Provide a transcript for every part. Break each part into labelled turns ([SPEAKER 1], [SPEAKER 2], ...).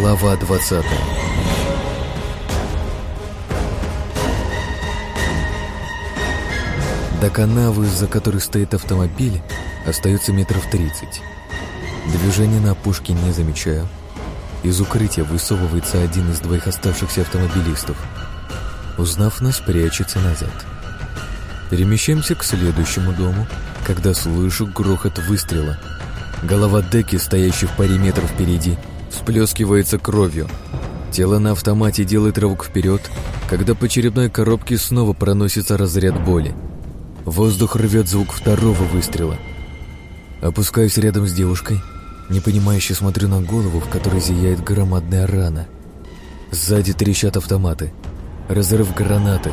[SPEAKER 1] Глава 20 До канавы, за которой стоит автомобиль, остается метров 30. Движения на опушке не замечаю. Из укрытия высовывается один из двоих оставшихся автомобилистов. Узнав нас, прячется назад. Перемещаемся к следующему дому, когда слышу грохот выстрела. Голова Деки, стоящей в паре метров впереди, всплескивается кровью. Тело на автомате делает рывок вперед, когда по черепной коробке снова проносится разряд боли. Воздух рвет звук второго выстрела. Опускаюсь рядом с девушкой, непонимающе смотрю на голову, в которой зияет громадная рана. Сзади трещат автоматы. Разрыв гранаты.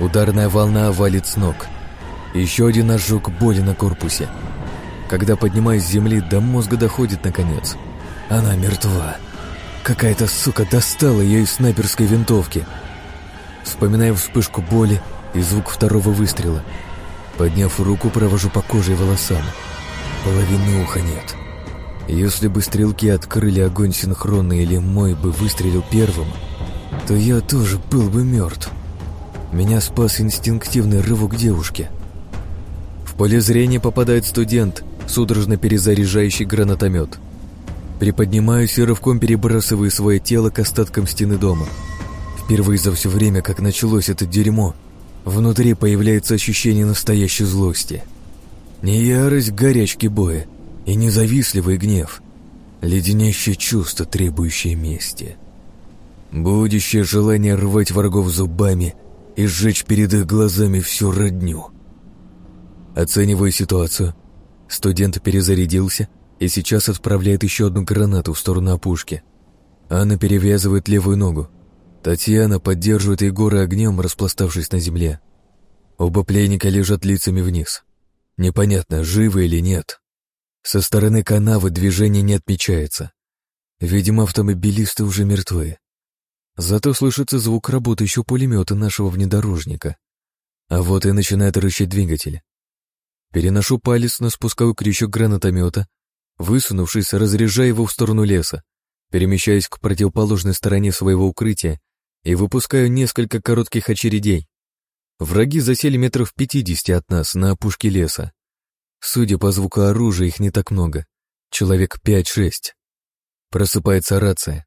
[SPEAKER 1] Ударная волна валит с ног. Еще один ожог боли на корпусе. Когда поднимаюсь с земли, до мозга доходит наконец. Она мертва. Какая-то сука достала ее из снайперской винтовки. Вспоминаю вспышку боли и звук второго выстрела. Подняв руку, провожу по коже и волосам. Половины уха нет. Если бы стрелки открыли огонь синхронно или мой бы выстрелил первым, то я тоже был бы мертв. Меня спас инстинктивный рывок девушки. В поле зрения попадает студент, судорожно перезаряжающий гранатомет. Приподнимаюсь и рывком перебрасываю свое тело к остаткам стены дома. Впервые за все время, как началось это дерьмо, внутри появляется ощущение настоящей злости. Не ярость горячки боя и не завистливый гнев, леденящее чувство, требующее мести. Будущее желание рвать врагов зубами и сжечь перед их глазами всю родню. Оцениваю ситуацию. Студент перезарядился и сейчас отправляет еще одну гранату в сторону опушки. Анна перевязывает левую ногу. Татьяна поддерживает Егора огнем, распластавшись на земле. Оба пленника лежат лицами вниз. Непонятно, живы или нет. Со стороны канавы движение не отмечается. Видимо, автомобилисты уже мертвы. Зато слышится звук работающего пулемета нашего внедорожника. А вот и начинает рычать двигатель. Переношу палец на спусковой крючок гранатомета, высунувшись, разряжая его в сторону леса, перемещаясь к противоположной стороне своего укрытия и выпускаю несколько коротких очередей. Враги засели метров пятидесяти от нас на опушке леса. Судя по звуку оружия, их не так много. Человек пять-шесть. Просыпается рация.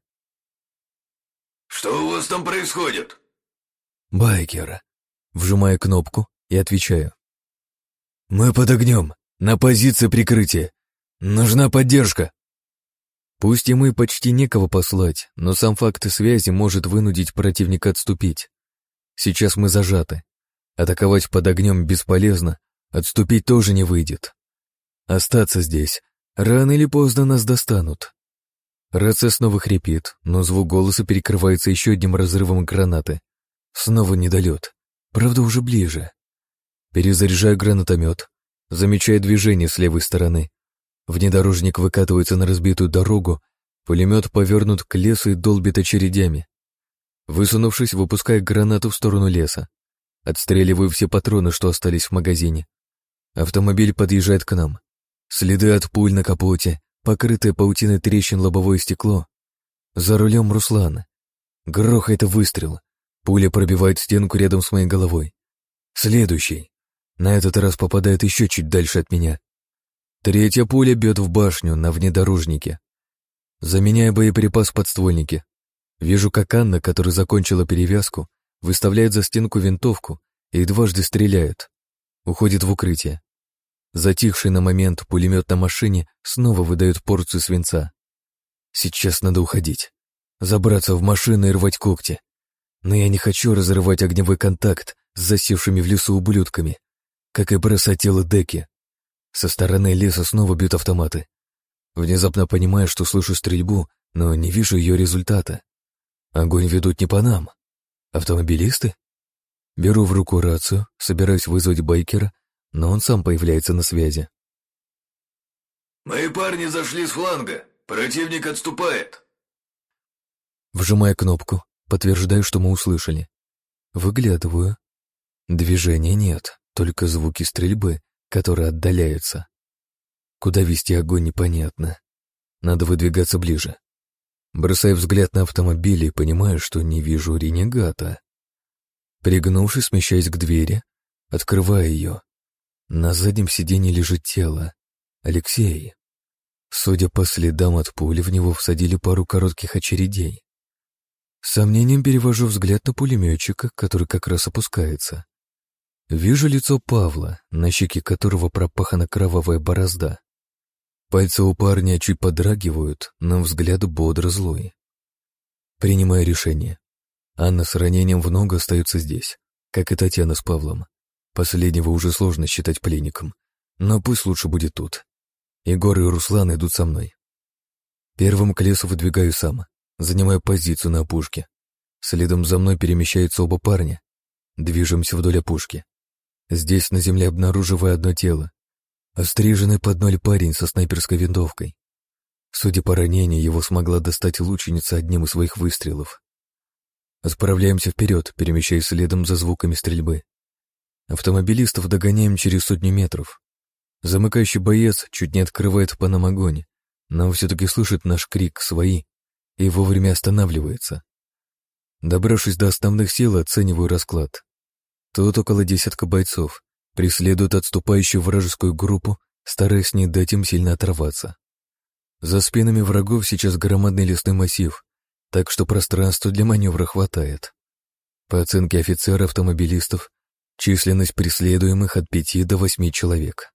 [SPEAKER 2] «Что у вас там происходит?»
[SPEAKER 1] Байкер. Вжимаю кнопку и отвечаю. «Мы под огнем, на позиции прикрытия. Нужна поддержка». Пусть ему и почти некого послать, но сам факт связи может вынудить противника отступить. Сейчас мы зажаты. Атаковать под огнем бесполезно, отступить тоже не выйдет. Остаться здесь. Рано или поздно нас достанут. Рация снова хрипит, но звук голоса перекрывается еще одним разрывом гранаты. Снова недолет. Правда, уже ближе. Перезаряжаю гранатомет. Замечаю движение с левой стороны. Внедорожник выкатывается на разбитую дорогу, пулемет повернут к лесу и долбит очередями. Высунувшись, выпускаю гранату в сторону леса. Отстреливаю все патроны, что остались в магазине. Автомобиль подъезжает к нам. Следы от пуль на капоте, покрытое паутиной трещин лобовое стекло. За рулем Руслан. Грохает выстрел. Пуля пробивает стенку рядом с моей головой. Следующий. На этот раз попадает еще чуть дальше от меня. Третья пуля бьет в башню на внедорожнике. Заменяя боеприпас в подствольнике. Вижу, как Анна, которая закончила перевязку, выставляет за стенку винтовку и дважды стреляет. Уходит в укрытие. Затихший на момент пулемет на машине снова выдает порцию свинца. Сейчас надо уходить. Забраться в машину и рвать когти. Но я не хочу разрывать огневой контакт с засевшими в лесу ублюдками, как и бросать тело Деки. Со стороны леса снова бьют автоматы. Внезапно понимаю, что слышу стрельбу, но не вижу ее результата. Огонь ведут не по нам. Автомобилисты? Беру в руку рацию, собираюсь вызвать байкера но он сам появляется на связи.
[SPEAKER 2] «Мои парни зашли с фланга. Противник отступает».
[SPEAKER 1] Вжимая кнопку, подтверждаю, что мы услышали. Выглядываю. Движения нет, только звуки стрельбы, которые отдаляются. Куда вести огонь, непонятно. Надо выдвигаться ближе. Бросаю взгляд на автомобиль и понимаю, что не вижу ренегата. Пригнувшись, смещаясь к двери, открываю ее. На заднем сиденье лежит тело. Алексей. Судя по следам от пули, в него всадили пару коротких очередей. С сомнением перевожу взгляд на пулеметчика, который как раз опускается. Вижу лицо Павла, на щеке которого пропахана кровавая борозда. Пальцы у парня чуть подрагивают, но взгляд бодро злой. Принимаю решение. Анна с ранением в ногу остается здесь, как и Татьяна с Павлом. Последнего уже сложно считать пленником, но пусть лучше будет тут. Егор и Руслан идут со мной. Первым к лесу выдвигаю сам, занимаю позицию на опушке. Следом за мной перемещаются оба парня. Движемся вдоль опушки. Здесь на земле обнаруживаю одно тело. Остриженный под ноль парень со снайперской винтовкой. Судя по ранению, его смогла достать лученица одним из своих выстрелов. Отправляемся вперед, перемещаясь следом за звуками стрельбы. Автомобилистов догоняем через сотню метров. Замыкающий боец чуть не открывает по нам огонь, но все-таки слышит наш крик «свои» и вовремя останавливается. Добравшись до основных сил, оцениваю расклад. Тут около десятка бойцов преследуют отступающую вражескую группу, стараясь не дать им сильно оторваться. За спинами врагов сейчас громадный лесной массив, так что пространства для маневра хватает. По оценке офицера-автомобилистов, численность преследуемых от пяти до восьми человек.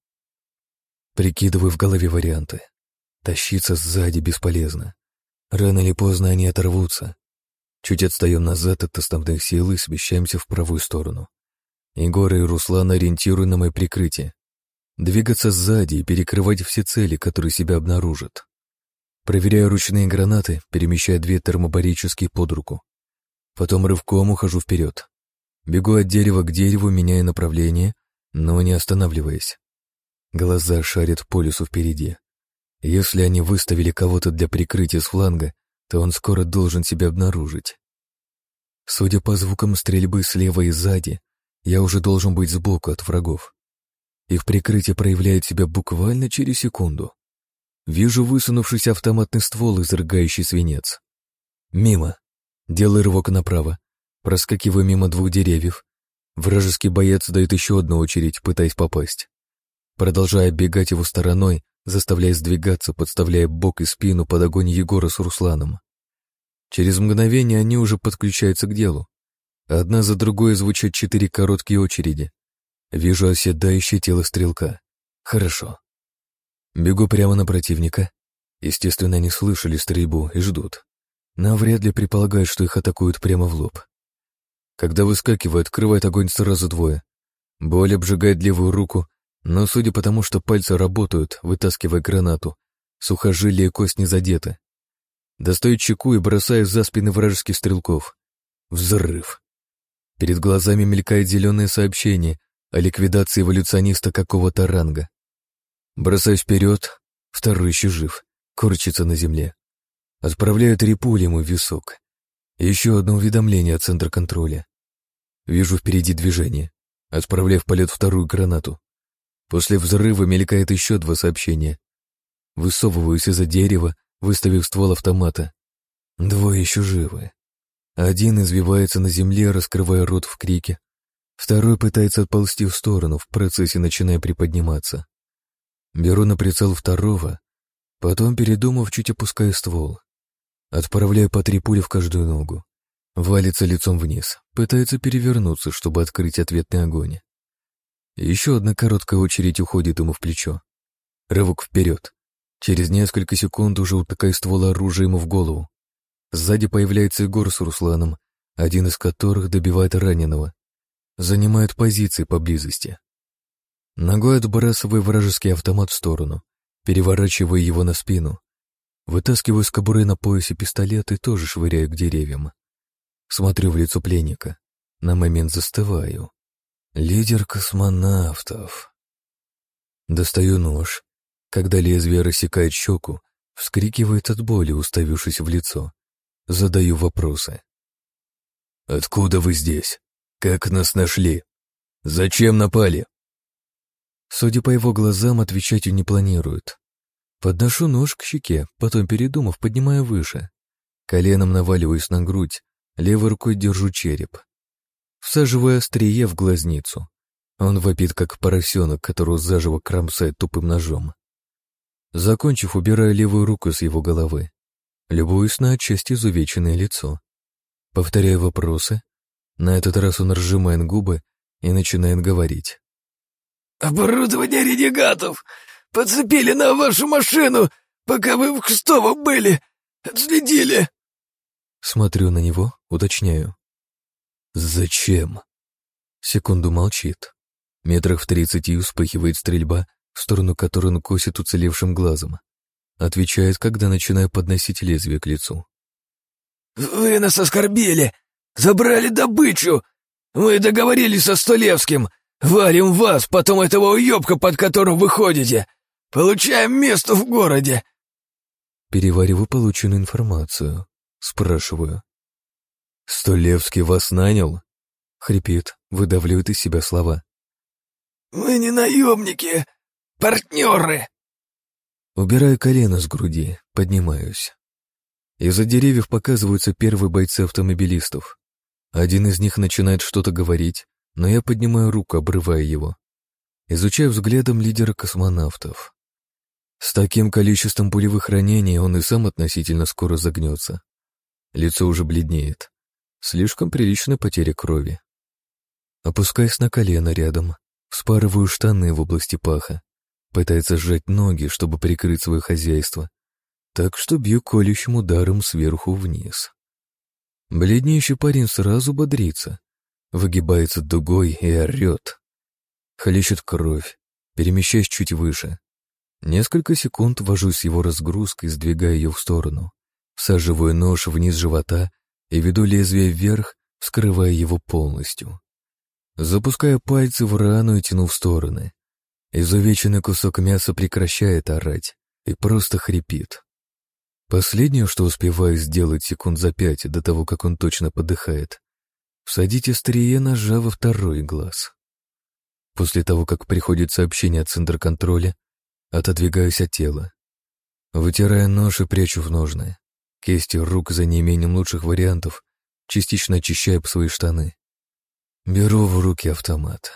[SPEAKER 1] Прикидываю в голове варианты. Тащиться сзади бесполезно. Рано или поздно они оторвутся. Чуть отстаем назад от основных сил и смещаемся в правую сторону. Егор и Руслан ориентируют на мое прикрытие. Двигаться сзади и перекрывать все цели, которые себя обнаружат. Проверяю ручные гранаты, перемещая две термобарические под руку. Потом рывком ухожу вперед. Бегу от дерева к дереву, меняя направление, но не останавливаясь. Глаза шарят по лесу впереди. Если они выставили кого-то для прикрытия с фланга, то он скоро должен себя обнаружить. Судя по звукам стрельбы слева и сзади, я уже должен быть сбоку от врагов. Их прикрытие проявляет себя буквально через секунду. Вижу высунувшийся автоматный ствол, изрыгающий свинец. Мимо. Делаю рывок направо. Проскакиваю мимо двух деревьев. Вражеский боец дает еще одну очередь, пытаясь попасть продолжая бегать его стороной, заставляя сдвигаться, подставляя бок и спину под огонь Егора с Русланом. Через мгновение они уже подключаются к делу. Одна за другой звучат четыре короткие очереди. Вижу оседающее тело стрелка. Хорошо. Бегу прямо на противника. Естественно, они слышали стрельбу и ждут. Но вряд ли предполагают, что их атакуют прямо в лоб. Когда выскакивают, открывает огонь сразу двое. Боль обжигает левую руку, но судя по тому, что пальцы работают, вытаскивая гранату, сухожилия и кость не задеты. Достаю чеку и бросаю за спины вражеских стрелков. Взрыв. Перед глазами мелькает зеленое сообщение о ликвидации эволюциониста какого-то ранга. Бросаюсь вперед, второй еще жив, корчится на земле. Отправляю три пули ему в висок. Еще одно уведомление от центра контроля. Вижу впереди движение. Отправляю в полет вторую гранату. После взрыва мелькает еще два сообщения. Высовываюсь из-за дерева, выставив ствол автомата. Двое еще живы. Один извивается на земле, раскрывая рот в крике. Второй пытается отползти в сторону, в процессе начиная приподниматься. Беру на прицел второго, потом, передумав, чуть опускаю ствол. Отправляю по три пули в каждую ногу. Валится лицом вниз, пытается перевернуться, чтобы открыть ответный огонь. Еще одна короткая очередь уходит ему в плечо. Рывок вперед. Через несколько секунд уже утыкая ствол оружия ему в голову. Сзади появляется Егор с Русланом, один из которых добивает раненого. Занимают позиции поблизости. Ногой отбрасываю вражеский автомат в сторону, переворачиваю его на спину. Вытаскиваю с кобуры на поясе пистолет и тоже швыряю к деревьям. Смотрю в лицо пленника. На момент застываю. Лидер космонавтов. Достаю нож. Когда лезвие рассекает щеку, вскрикивает от боли, уставившись в лицо. Задаю вопросы. «Откуда вы здесь? Как нас нашли? Зачем напали?» Судя по его глазам, отвечать он не планирует. Подношу нож к щеке, потом, передумав, поднимаю выше. Коленом наваливаюсь на грудь, левой рукой держу череп. Всаживаю острие в глазницу. Он вопит, как поросенок, которого заживо кромсает тупым ножом. Закончив, убираю левую руку с его головы. Любуюсь на отчасти изувеченное лицо. Повторяю вопросы. На этот раз он разжимает губы и начинает говорить.
[SPEAKER 3] «Оборудование ренегатов! Подцепили на вашу машину, пока вы в Кстово были! Отследили!»
[SPEAKER 1] Смотрю на него, уточняю. «Зачем?» Секунду молчит. Метрах в тридцати вспыхивает стрельба, в сторону которой он косит уцелевшим глазом. Отвечает, когда начинаю подносить лезвие к лицу.
[SPEAKER 3] «Вы нас оскорбили! Забрали добычу! Мы договорились со Столевским! Валим вас, потом этого уебка, под которым вы ходите! Получаем место в городе!»
[SPEAKER 1] Перевариваю полученную информацию. Спрашиваю. «Столевский вас нанял?» Хрипит, выдавливает из себя слова.
[SPEAKER 3] «Мы не наемники, партнеры!»
[SPEAKER 1] Убираю колено с груди, поднимаюсь. Из-за деревьев показываются первые бойцы автомобилистов. Один из них начинает что-то говорить, но я поднимаю руку, обрывая его. Изучаю взглядом лидера космонавтов. С таким количеством пулевых ранений он и сам относительно скоро загнется. Лицо уже бледнеет. Слишком приличная потеря крови. Опускаясь на колено рядом, вспарываю штаны в области паха. Пытается сжать ноги, чтобы прикрыть свое хозяйство. Так что бью колющим ударом сверху вниз. Бледнеющий парень сразу бодрится, выгибается дугой и орет. Хлещет кровь, перемещаясь чуть выше. Несколько секунд вожусь с его разгрузкой, сдвигая ее в сторону. Всаживаю нож вниз живота и веду лезвие вверх, скрывая его полностью. Запускаю пальцы в рану и тяну в стороны. Изувеченный кусок мяса прекращает орать и просто хрипит. Последнее, что успеваю сделать секунд за пять до того, как он точно подыхает, всадить острие ножа во второй глаз. После того, как приходит сообщение от центра контроля, отодвигаюсь от тела. Вытирая нож и прячу в ножны. Кисти рук за неимением лучших вариантов, частично очищая свои штаны. Беру в руки автомат.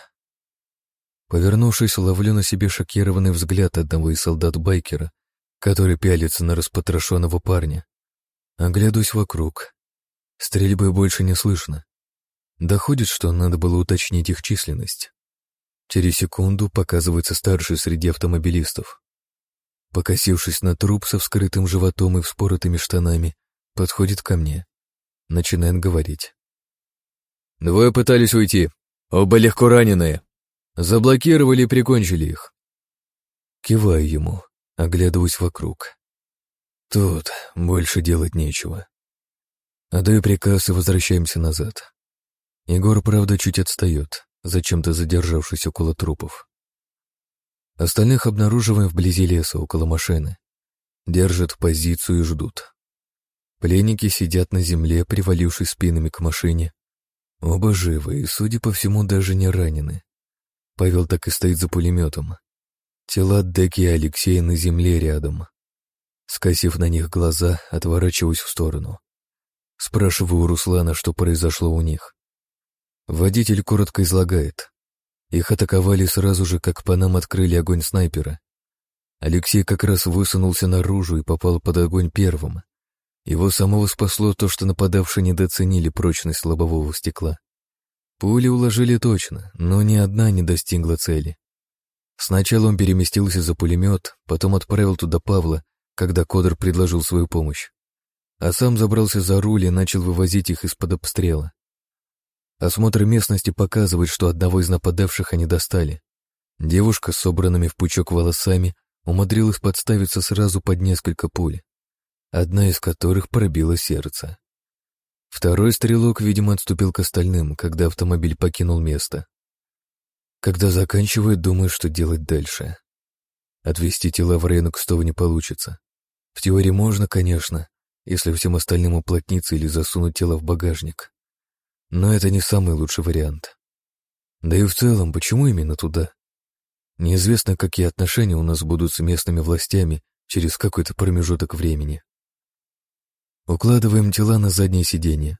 [SPEAKER 1] Повернувшись, ловлю на себе шокированный взгляд одного из солдат-байкера, который пялится на распотрошенного парня. Оглядываюсь вокруг. Стрельбы больше не слышно. Доходит, что надо было уточнить их численность. Через секунду показывается старший среди автомобилистов. Покосившись на труп со вскрытым животом и вспоротыми штанами, подходит ко мне. Начинает говорить. «Двое пытались уйти. Оба легко раненые. Заблокировали и прикончили их. Киваю ему, оглядываюсь вокруг. Тут больше делать нечего. Отдаю приказ и возвращаемся назад. Егор, правда, чуть отстает, зачем-то задержавшись около трупов. Остальных обнаруживаем вблизи леса, около машины. Держат позицию и ждут. Пленники сидят на земле, привалившись спинами к машине. Оба живы и, судя по всему, даже не ранены. Павел так и стоит за пулеметом. Тела Деки и Алексея на земле рядом. Скосив на них глаза, отворачиваюсь в сторону. Спрашиваю у Руслана, что произошло у них. Водитель коротко излагает. Их атаковали сразу же, как по нам открыли огонь снайпера. Алексей как раз высунулся наружу и попал под огонь первым. Его самого спасло то, что нападавшие недооценили прочность лобового стекла. Пули уложили точно, но ни одна не достигла цели. Сначала он переместился за пулемет, потом отправил туда Павла, когда Кодр предложил свою помощь. А сам забрался за руль и начал вывозить их из-под обстрела. Осмотр местности показывает, что одного из нападавших они достали. Девушка с собранными в пучок волосами умудрилась подставиться сразу под несколько пуль, одна из которых пробила сердце. Второй стрелок, видимо, отступил к остальным, когда автомобиль покинул место. Когда заканчивает, думаю, что делать дальше. Отвезти тела в район Кстова не получится. В теории можно, конечно, если всем остальным уплотниться или засунуть тело в багажник. Но это не самый лучший вариант. Да и в целом, почему именно туда? Неизвестно, какие отношения у нас будут с местными властями через какой-то промежуток времени. Укладываем тела на заднее сиденье.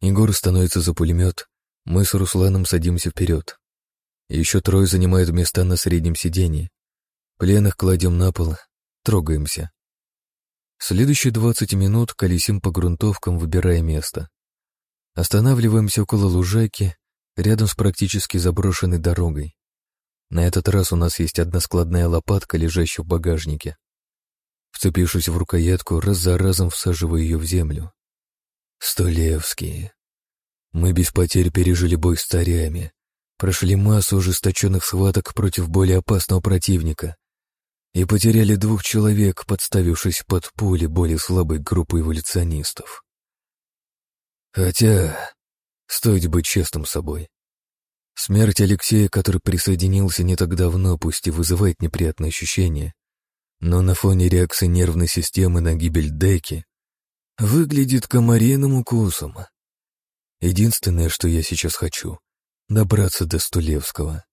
[SPEAKER 1] Егор становится за пулемет, мы с Русланом садимся вперед. Еще трое занимают места на среднем сиденье. Пленных кладем на пол, трогаемся. Следующие двадцать минут колесим по грунтовкам, выбирая место. Останавливаемся около лужайки, рядом с практически заброшенной дорогой. На этот раз у нас есть одна складная лопатка, лежащая в багажнике. Вцепившись в рукоятку, раз за разом всаживаю ее в землю. Столевские. Мы без потерь пережили бой с царями, прошли массу ожесточенных схваток против более опасного противника и потеряли двух человек, подставившись под пули более слабой группы эволюционистов. Хотя, стоит быть честным собой. Смерть Алексея, который присоединился не так давно, пусть и вызывает неприятные ощущения, но на фоне реакции нервной системы на гибель Деки выглядит комариным укусом. Единственное, что я сейчас хочу — добраться до Стулевского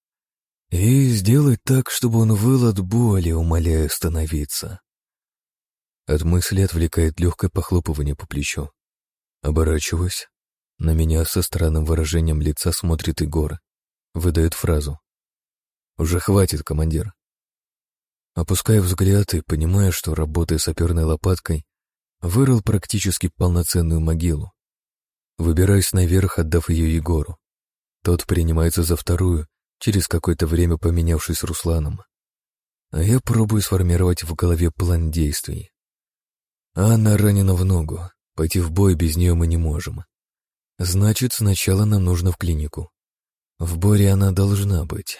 [SPEAKER 1] и сделать так, чтобы он выл от боли, умоляя остановиться. От мысли отвлекает легкое похлопывание по плечу. Оборачиваюсь. На меня со странным выражением лица смотрит Егор. Выдает фразу. «Уже хватит, командир. Опуская взгляд и понимая, что, работая саперной лопаткой, вырыл практически полноценную могилу. Выбираюсь наверх, отдав ее Егору. Тот принимается за вторую, через какое-то время поменявшись с Русланом. А я пробую сформировать в голове план действий. Анна ранена в ногу, пойти в бой без нее мы не можем. Значит, сначала нам нужно в клинику. В Боре она должна быть.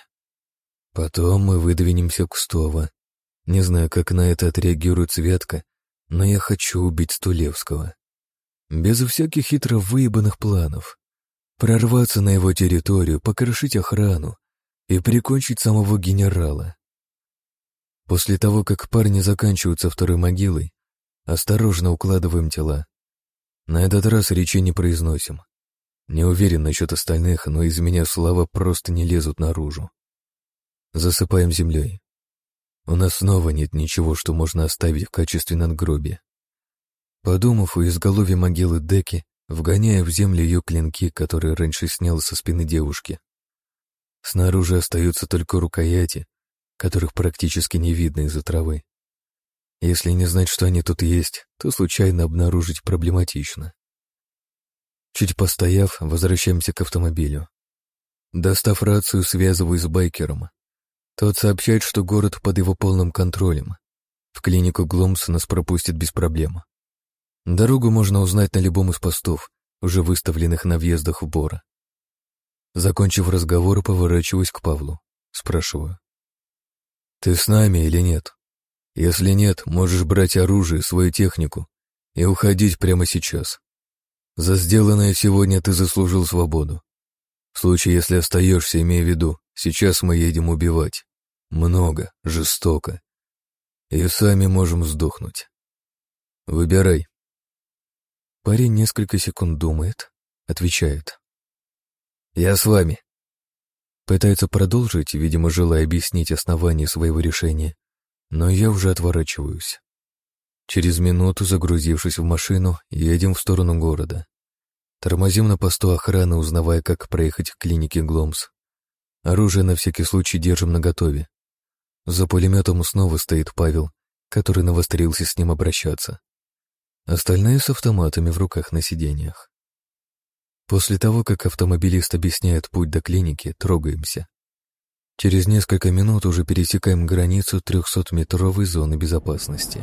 [SPEAKER 1] Потом мы выдвинемся к Стова, не знаю, как на это отреагирует Светка, но я хочу убить Стулевского. Без всяких хитро выебанных планов. Прорваться на его территорию, покрошить охрану и прикончить самого генерала. После того, как парни заканчиваются второй могилой, осторожно укладываем тела. На этот раз речи не произносим. Не уверен насчет остальных, но из меня слова просто не лезут наружу. Засыпаем землей. У нас снова нет ничего, что можно оставить в качестве надгробия. Подумав у изголовья могилы Деки, вгоняя в землю ее клинки, которые раньше снял со спины девушки. Снаружи остаются только рукояти, которых практически не видно из-за травы. Если не знать, что они тут есть, то случайно обнаружить проблематично. Чуть постояв, возвращаемся к автомобилю. Достав рацию, связываюсь с байкером. Тот сообщает, что город под его полным контролем. В клинику Гломс нас пропустят без проблем. Дорогу можно узнать на любом из постов, уже выставленных на въездах в Бора. Закончив разговор, поворачиваюсь к Павлу. Спрашиваю. «Ты с нами или нет? Если нет, можешь брать оружие, свою технику и уходить прямо сейчас. За сделанное сегодня ты заслужил свободу. В случае, если остаешься, имей в виду, сейчас мы едем убивать. Много, жестоко. И сами можем сдохнуть. Выбирай. Парень несколько секунд думает, отвечает. Я с вами. Пытается продолжить, видимо, желая объяснить основания своего решения, но я уже отворачиваюсь. Через минуту, загрузившись в машину, едем в сторону города. Тормозим на посту охраны, узнавая, как проехать к клинике Гломс. Оружие на всякий случай держим наготове. За пулеметом снова стоит Павел, который навострился с ним обращаться. Остальные с автоматами в руках на сиденьях. После того, как автомобилист объясняет путь до клиники, трогаемся. Через несколько минут уже пересекаем границу 300-метровой зоны безопасности.